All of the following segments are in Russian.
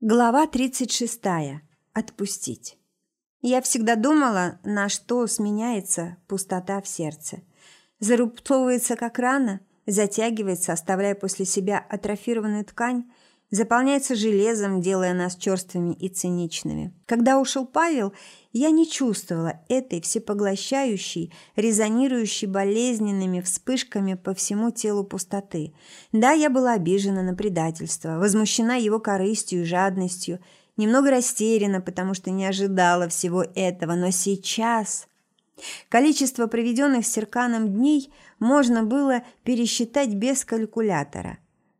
Глава 36. Отпустить. Я всегда думала, на что сменяется пустота в сердце. Зарубцовывается как рана, затягивается, оставляя после себя атрофированную ткань, заполняется железом, делая нас черствыми и циничными. Когда ушел Павел, я не чувствовала этой всепоглощающей, резонирующей болезненными вспышками по всему телу пустоты. Да, я была обижена на предательство, возмущена его корыстью и жадностью, немного растеряна, потому что не ожидала всего этого, но сейчас... Количество проведенных с Серканом дней можно было пересчитать без калькулятора.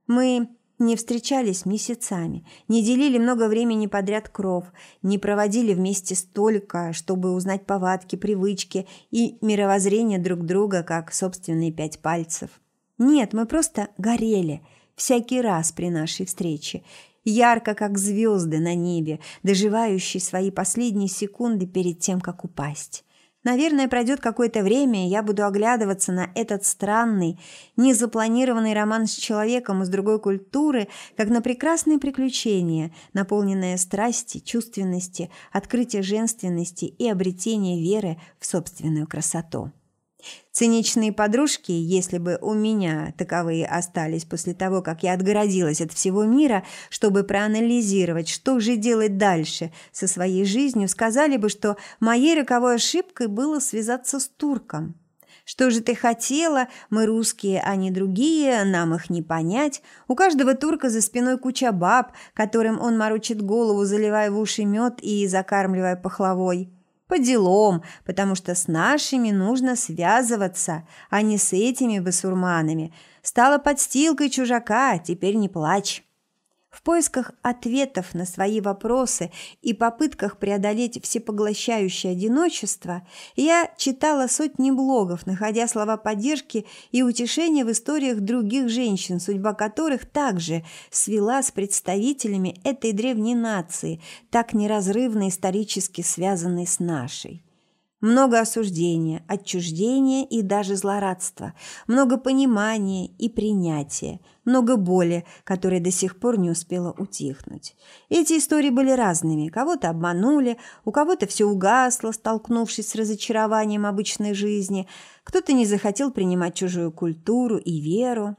Мы не встречались месяцами, не делили много времени подряд кров, не проводили вместе столько, чтобы узнать повадки, привычки и мировоззрение друг друга, как собственные пять пальцев. Нет, мы просто горели всякий раз при нашей встрече, ярко, как звезды на небе, доживающие свои последние секунды перед тем, как упасть. Наверное, пройдет какое-то время, и я буду оглядываться на этот странный, незапланированный роман с человеком из другой культуры, как на прекрасное приключение, наполненное страсти, чувственности, открытия женственности и обретения веры в собственную красоту. Циничные подружки, если бы у меня таковые остались после того, как я отгородилась от всего мира, чтобы проанализировать, что же делать дальше со своей жизнью, сказали бы, что моей роковой ошибкой было связаться с турком. Что же ты хотела? Мы русские, а не другие, нам их не понять. У каждого турка за спиной куча баб, которым он морочит голову, заливая в уши мед и закармливая пахлавой. По делам, потому что с нашими нужно связываться, а не с этими басурманами. Стала подстилкой чужака, теперь не плачь. В поисках ответов на свои вопросы и попытках преодолеть всепоглощающее одиночество я читала сотни блогов, находя слова поддержки и утешения в историях других женщин, судьба которых также свела с представителями этой древней нации, так неразрывно исторически связанной с нашей. Много осуждения, отчуждения и даже злорадства, много понимания и принятия, много боли, которая до сих пор не успела утихнуть. Эти истории были разными. Кого-то обманули, у кого-то все угасло, столкнувшись с разочарованием обычной жизни, кто-то не захотел принимать чужую культуру и веру.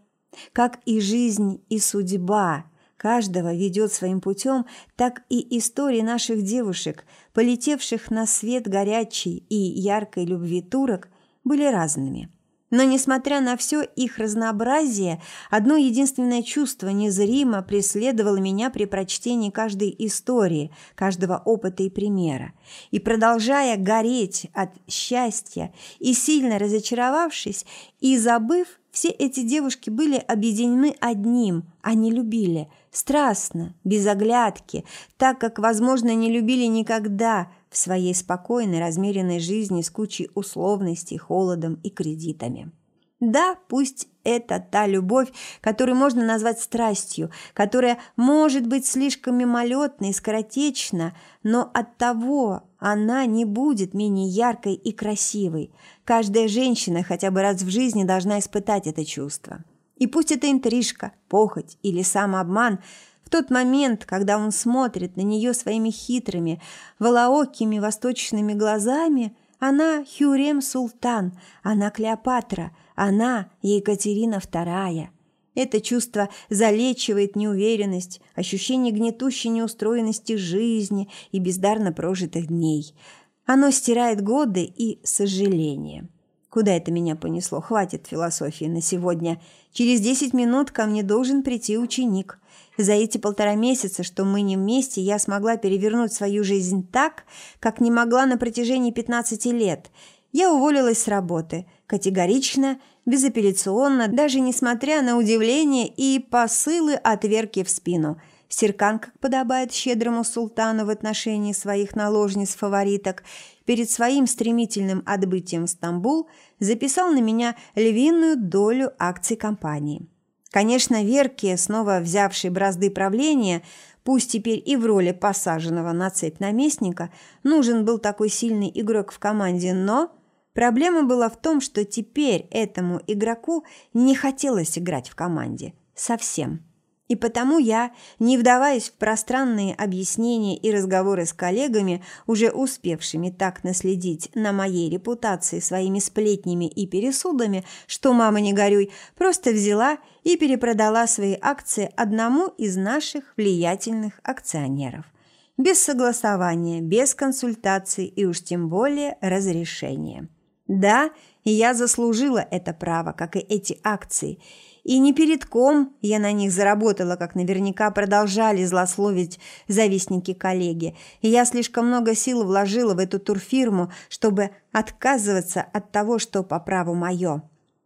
Как и жизнь, и судьба – каждого ведет своим путем, так и истории наших девушек, полетевших на свет горячей и яркой любви турок, были разными. Но, несмотря на все их разнообразие, одно единственное чувство незримо преследовало меня при прочтении каждой истории, каждого опыта и примера. И, продолжая гореть от счастья и сильно разочаровавшись, и забыв, все эти девушки были объединены одним – они любили, страстно, без оглядки, так как, возможно, не любили никогда в своей спокойной, размеренной жизни с кучей условностей, холодом и кредитами. Да, пусть это та любовь, которую можно назвать страстью, которая может быть слишком мимолетной и скоротечна, но оттого она не будет менее яркой и красивой. Каждая женщина хотя бы раз в жизни должна испытать это чувство. И пусть это интрижка, похоть или самообман, в тот момент, когда он смотрит на нее своими хитрыми, волоокими восточными глазами, она Хюрем Султан, она Клеопатра, она Екатерина II. Это чувство залечивает неуверенность, ощущение гнетущей неустроенности жизни и бездарно прожитых дней. Оно стирает годы и сожаление. Куда это меня понесло? Хватит философии на сегодня. Через десять минут ко мне должен прийти ученик. За эти полтора месяца, что мы не вместе, я смогла перевернуть свою жизнь так, как не могла на протяжении пятнадцати лет. Я уволилась с работы. Категорично, безапелляционно, даже несмотря на удивление и посылы от Верки в спину – Серкан, как подобает щедрому султану в отношении своих наложниц-фавориток, перед своим стремительным отбытием в Стамбул записал на меня львиную долю акций компании. Конечно, Верке, снова взявшей бразды правления, пусть теперь и в роли посаженного на цепь наместника, нужен был такой сильный игрок в команде, но проблема была в том, что теперь этому игроку не хотелось играть в команде. Совсем. И потому я, не вдаваясь в пространные объяснения и разговоры с коллегами, уже успевшими так наследить на моей репутации своими сплетнями и пересудами, что, мама, не горюй, просто взяла и перепродала свои акции одному из наших влиятельных акционеров. Без согласования, без консультаций и уж тем более разрешения. Да, я заслужила это право, как и эти акции – и не перед ком я на них заработала, как наверняка продолжали злословить завистники-коллеги. И я слишком много сил вложила в эту турфирму, чтобы отказываться от того, что по праву мое.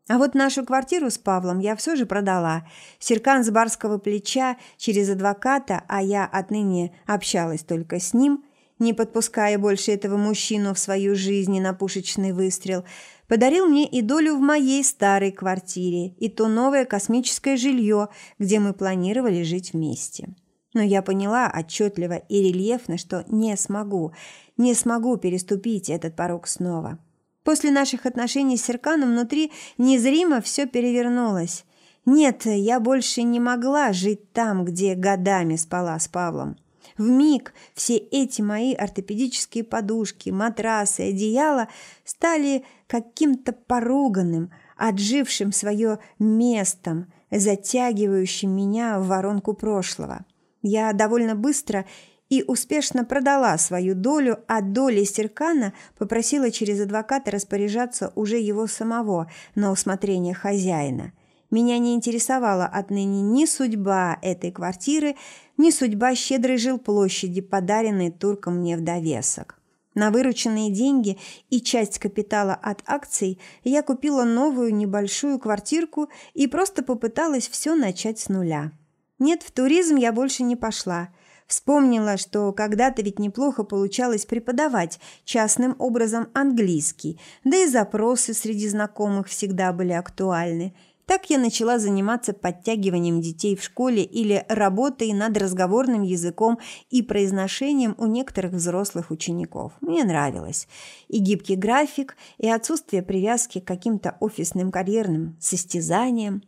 А вот нашу квартиру с Павлом я все же продала. Серкан с барского плеча через адвоката, а я отныне общалась только с ним, не подпуская больше этого мужчину в свою жизнь на пушечный выстрел – подарил мне и долю в моей старой квартире, и то новое космическое жилье, где мы планировали жить вместе. Но я поняла отчетливо и рельефно, что не смогу, не смогу переступить этот порог снова. После наших отношений с Серканом внутри незримо все перевернулось. Нет, я больше не могла жить там, где годами спала с Павлом. В миг все эти мои ортопедические подушки, матрасы, одеяла стали каким-то поруганным, отжившим свое местом, затягивающим меня в воронку прошлого. Я довольно быстро и успешно продала свою долю, а доли Серкана попросила через адвоката распоряжаться уже его самого на усмотрение хозяина – меня не интересовала отныне ни судьба этой квартиры, ни судьба щедрой жилплощади, подаренной турком мне в довесок. На вырученные деньги и часть капитала от акций я купила новую небольшую квартирку и просто попыталась все начать с нуля. Нет, в туризм я больше не пошла. Вспомнила, что когда-то ведь неплохо получалось преподавать частным образом английский, да и запросы среди знакомых всегда были актуальны – так я начала заниматься подтягиванием детей в школе или работой над разговорным языком и произношением у некоторых взрослых учеников. Мне нравилось. И гибкий график, и отсутствие привязки к каким-то офисным карьерным состязаниям.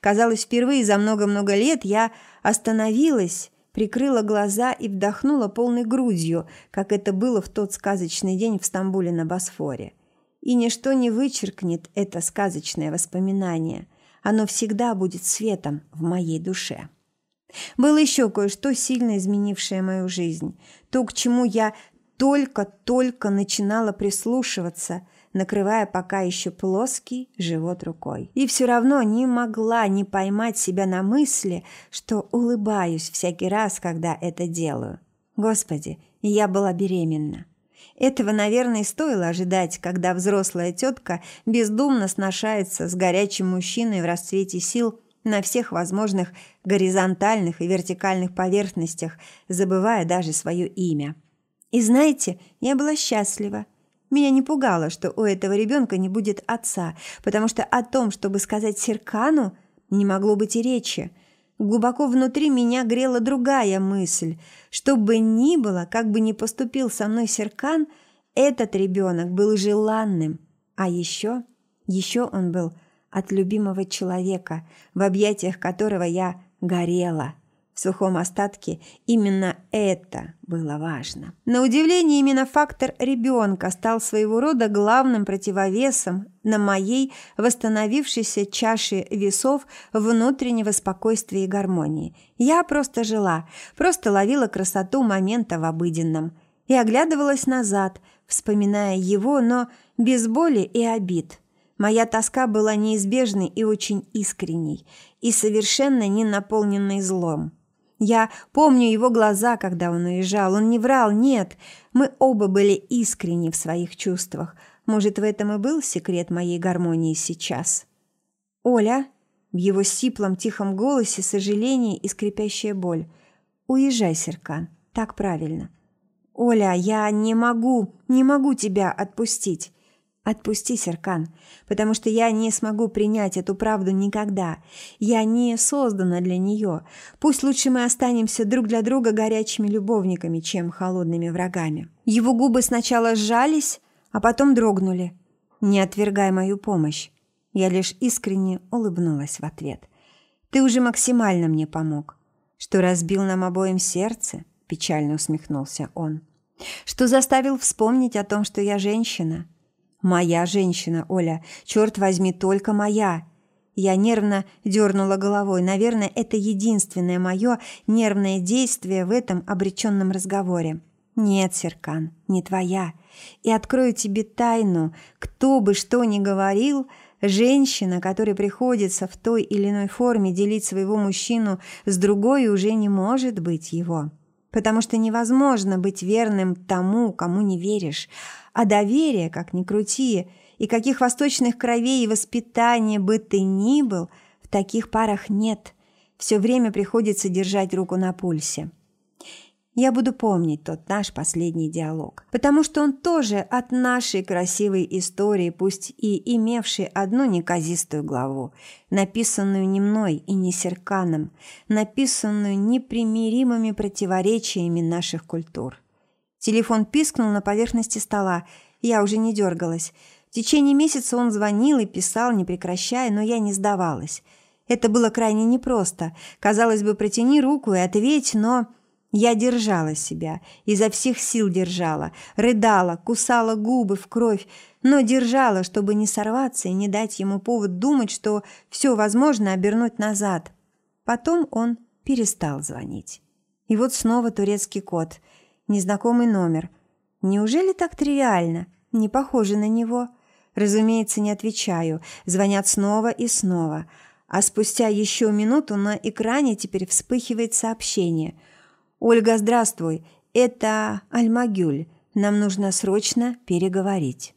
Казалось, впервые за много-много лет я остановилась, прикрыла глаза и вдохнула полной грудью, как это было в тот сказочный день в Стамбуле на Босфоре. И ничто не вычеркнет это сказочное воспоминание – оно всегда будет светом в моей душе. Было еще кое-что, сильно изменившее мою жизнь. То, к чему я только-только начинала прислушиваться, накрывая пока еще плоский живот рукой. И все равно не могла не поймать себя на мысли, что улыбаюсь всякий раз, когда это делаю. Господи, я была беременна. Этого, наверное, и стоило ожидать, когда взрослая тетка бездумно сношается с горячим мужчиной в расцвете сил на всех возможных горизонтальных и вертикальных поверхностях, забывая даже свое имя. И знаете, я была счастлива. Меня не пугало, что у этого ребенка не будет отца, потому что о том, чтобы сказать Серкану, не могло быть и речи – Глубоко внутри меня грела другая мысль. Что бы ни было, как бы ни поступил со мной Серкан, этот ребенок был желанным. А еще, еще он был от любимого человека, в объятиях которого я горела. В сухом остатке именно это было важно. На удивление, именно фактор ребенка стал своего рода главным противовесом на моей восстановившейся чаше весов внутреннего спокойствия и гармонии. Я просто жила, просто ловила красоту момента в обыденном и оглядывалась назад, вспоминая его, но без боли и обид. Моя тоска была неизбежной и очень искренней, и совершенно не наполненной злом. Я помню его глаза, когда он уезжал. Он не врал, нет. Мы оба были искренни в своих чувствах. Может, в этом и был секрет моей гармонии сейчас. «Оля!» В его сиплом тихом голосе сожаление и скрипящая боль. «Уезжай, Серкан. Так правильно». «Оля, я не могу, не могу тебя отпустить». Отпусти, Серкан, потому что я не смогу принять эту правду никогда. Я не создана для нее. Пусть лучше мы останемся друг для друга горячими любовниками, чем холодными врагами. Его губы сначала сжались, а потом дрогнули. Не отвергай мою помощь. Я лишь искренне улыбнулась в ответ. Ты уже максимально мне помог. Что разбил нам обоим сердце, печально усмехнулся он. Что заставил вспомнить о том, что я женщина. Моя женщина, Оля, черт возьми, только моя. Я нервно дернула головой. Наверное, это единственное мое нервное действие в этом обреченном разговоре. Нет, Серкан, не твоя. И открою тебе тайну. Кто бы что ни говорил, женщина, которой приходится в той или иной форме делить своего мужчину с другой, уже не может быть его. Потому что невозможно быть верным тому, кому не веришь. А доверие, как ни крути, и каких восточных кровей и воспитания бы ты ни был, в таких парах нет. Все время приходится держать руку на пульсе. Я буду помнить тот наш последний диалог, потому что он тоже от нашей красивой истории, пусть и имевший одну неказистую главу, написанную не мной и не Серканом, написанную непримиримыми противоречиями наших культур. Телефон пискнул на поверхности стола, я уже не дергалась. В течение месяца он звонил и писал, не прекращая, но я не сдавалась. Это было крайне непросто. Казалось бы, протяни руку и ответь, но... Я держала себя, изо всех сил держала, рыдала, кусала губы в кровь, но держала, чтобы не сорваться и не дать ему повод думать, что все возможно обернуть назад. Потом он перестал звонить. И вот снова турецкий код, незнакомый номер. Неужели так тривиально? Не похоже на него. Разумеется, не отвечаю. Звонят снова и снова. А спустя еще минуту на экране теперь вспыхивает сообщение – «Ольга, здравствуй. Это Альмагюль. Нам нужно срочно переговорить».